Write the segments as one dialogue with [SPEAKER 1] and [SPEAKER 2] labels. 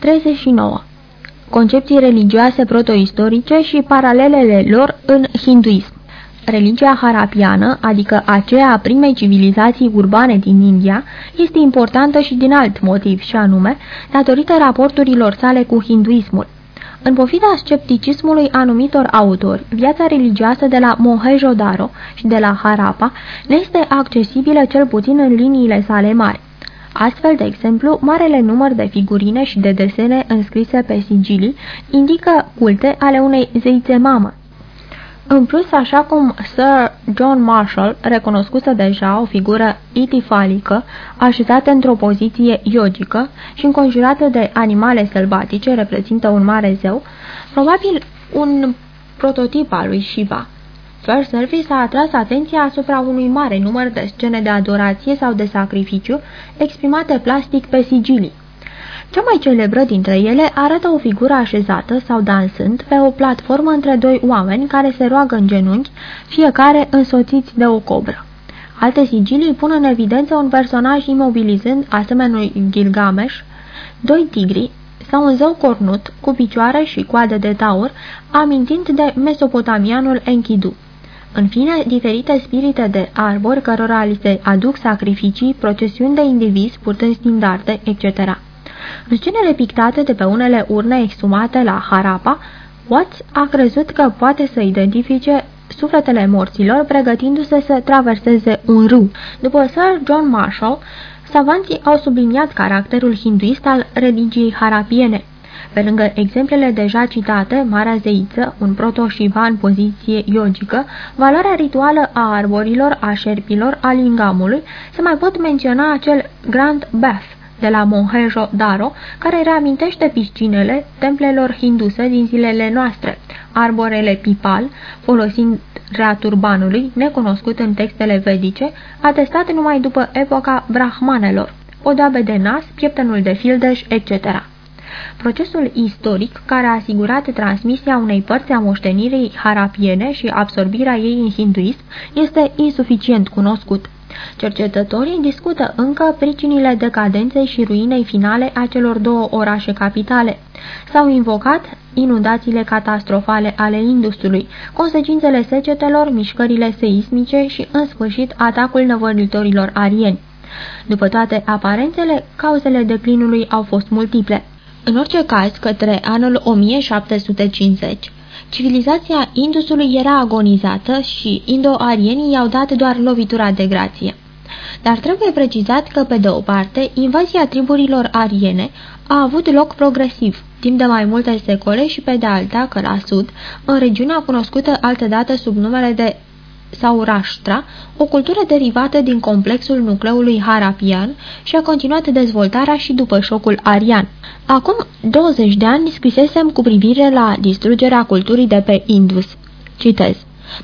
[SPEAKER 1] 39. Concepții religioase protoistorice și paralelele lor în hinduism Religia harapiană, adică aceea a primei civilizații urbane din India, este importantă și din alt motiv, și anume, datorită raporturilor sale cu hinduismul. În pofida scepticismului anumitor autori, viața religioasă de la Mohenjo-Daro și de la Harappa ne este accesibilă cel puțin în liniile sale mari. Astfel, de exemplu, marele număr de figurine și de desene înscrise pe sigilii indică culte ale unei zeițe mamă, în plus, așa cum Sir John Marshall recunoscuse deja o figură itifalică, așezată într-o poziție yogică și înconjurată de animale sălbatice, reprezintă un mare zeu, probabil un prototip al lui Shiva. Fair Service a atras atenția asupra unui mare număr de scene de adorație sau de sacrificiu exprimate plastic pe sigilii. Cea mai celebră dintre ele arată o figură așezată sau dansând pe o platformă între doi oameni care se roagă în genunchi, fiecare însoțiți de o cobră. Alte sigilii pun în evidență un personaj imobilizând, asemenea lui Gilgamesh, doi tigri sau un zău cornut cu picioare și coadă de taur, amintind de mesopotamianul Enkidu. În fine, diferite spirite de arbori cărora li se aduc sacrificii, procesiuni de indivizi purtând standarde, etc. În scenele pictate de pe unele urne exumate la Harappa, Watts a crezut că poate să identifice sufletele morților pregătindu-se să traverseze un râu. După Sir John Marshall, savanții au subliniat caracterul hinduist al religiei harapiene. Pe lângă exemplele deja citate, Marea Zeiță, un proto-shiva în poziție yogică, valoarea rituală a arborilor, a șerpilor, a lingamului, se mai pot menționa acel Grand Bath, de la Mohenjo-Daro, care reamintește piscinele templelor hinduse din zilele noastre, arborele pipal, folosind rea turbanului, necunoscut în textele vedice, atestat numai după epoca brahmanelor, odoabe de nas, pieptenul de fildeș, etc. Procesul istoric care a asigurat transmisia unei părți a moștenirii harapiene și absorbirea ei în hinduism este insuficient cunoscut. Cercetătorii discută încă pricinile decadenței și ruinei finale a celor două orașe capitale. S-au invocat inundațiile catastrofale ale Indusului, consecințele secetelor, mișcările seismice și, în sfârșit, atacul năvălitorilor arieni. După toate aparențele, cauzele declinului au fost multiple. În orice caz, către anul 1750, Civilizația Indusului era agonizată și indo-arienii i-au dat doar lovitura de grație. Dar trebuie precizat că, pe de o parte, invazia triburilor ariene a avut loc progresiv, timp de mai multe secole și pe de alta că la sud, în regiunea cunoscută altădată sub numele de Saurashtra, o cultură derivată din complexul nucleului harapian și a continuat dezvoltarea și după șocul arian. Acum 20 de ani scrisesem cu privire la distrugerea culturii de pe Indus. Citez.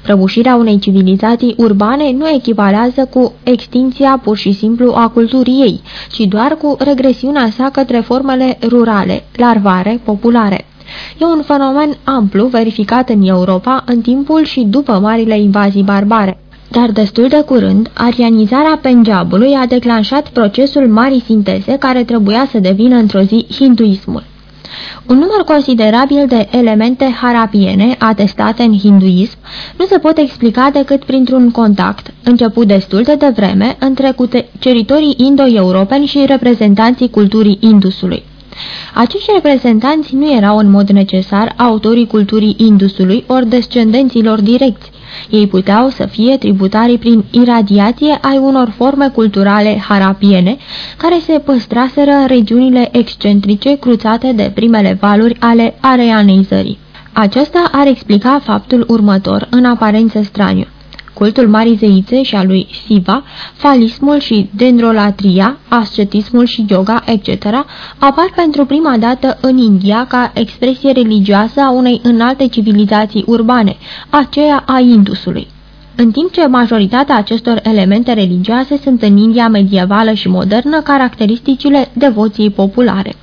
[SPEAKER 1] Prăbușirea unei civilizații urbane nu echivalează cu extinția pur și simplu a culturii ei, ci doar cu regresiunea sa către formele rurale, larvare, populare. E un fenomen amplu verificat în Europa în timpul și după marile invazii barbare. Dar destul de curând, arianizarea Punjabului a declanșat procesul marii sinteze care trebuia să devină într-o zi hinduismul. Un număr considerabil de elemente harapiene atestate în hinduism nu se pot explica decât printr-un contact, început destul de devreme, între cuceritorii indo-europeni și reprezentanții culturii Indusului. Acești reprezentanți nu erau în mod necesar autorii culturii Indusului ori descendenților direcți. Ei puteau să fie tributarii prin iradiație ai unor forme culturale harapiene, care se păstraseră în regiunile excentrice cruțate de primele valuri ale areanizării. Aceasta ar explica faptul următor, în aparență straniu cultul Marii Zeițe și a lui Siva, falismul și dendrolatria, ascetismul și yoga, etc., apar pentru prima dată în India ca expresie religioasă a unei înalte civilizații urbane, aceea a Indusului. În timp ce majoritatea acestor elemente religioase sunt în India medievală și modernă caracteristicile devoției populare.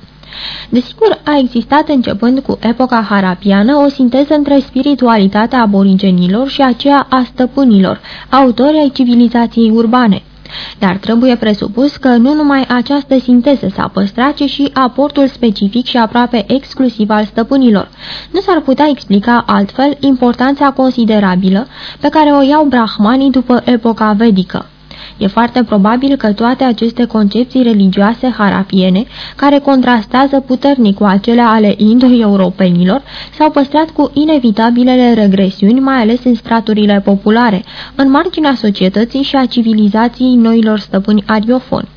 [SPEAKER 1] Desigur, a existat începând cu epoca harapiană o sinteză între spiritualitatea aborigenilor și aceea a stăpânilor, autori ai civilizației urbane. Dar trebuie presupus că nu numai această sinteză s-a păstrat, ci și aportul specific și aproape exclusiv al stăpânilor. Nu s-ar putea explica altfel importanța considerabilă pe care o iau brahmanii după epoca vedică. E foarte probabil că toate aceste concepții religioase harapiene, care contrastează puternic cu acele ale indo-europenilor, s-au păstrat cu inevitabilele regresiuni, mai ales în straturile populare, în marginea societății și a civilizației noilor stăpâni ariofoni.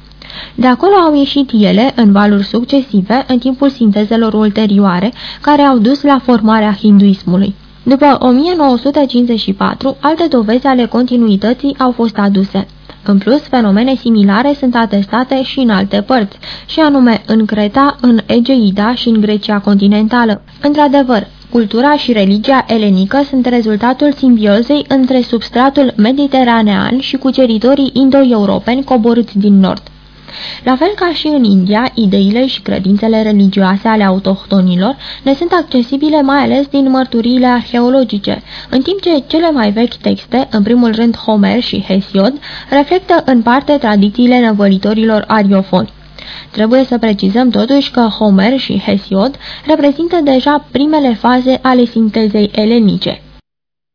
[SPEAKER 1] De acolo au ieșit ele în valuri succesive în timpul sintezelor ulterioare care au dus la formarea hinduismului. După 1954, alte dovezi ale continuității au fost aduse. În plus, fenomene similare sunt atestate și în alte părți, și anume în Creta, în Egeida și în Grecia continentală. Într-adevăr, Cultura și religia elenică sunt rezultatul simbiozei între substratul mediteranean și cuceritorii indo-europeni coborâți din nord. La fel ca și în India, ideile și credințele religioase ale autohtonilor ne sunt accesibile mai ales din mărturiile arheologice, în timp ce cele mai vechi texte, în primul rând Homer și Hesiod, reflectă în parte tradițiile năvălitorilor ariofoni. Trebuie să precizăm totuși că Homer și Hesiod reprezintă deja primele faze ale sintezei elenice.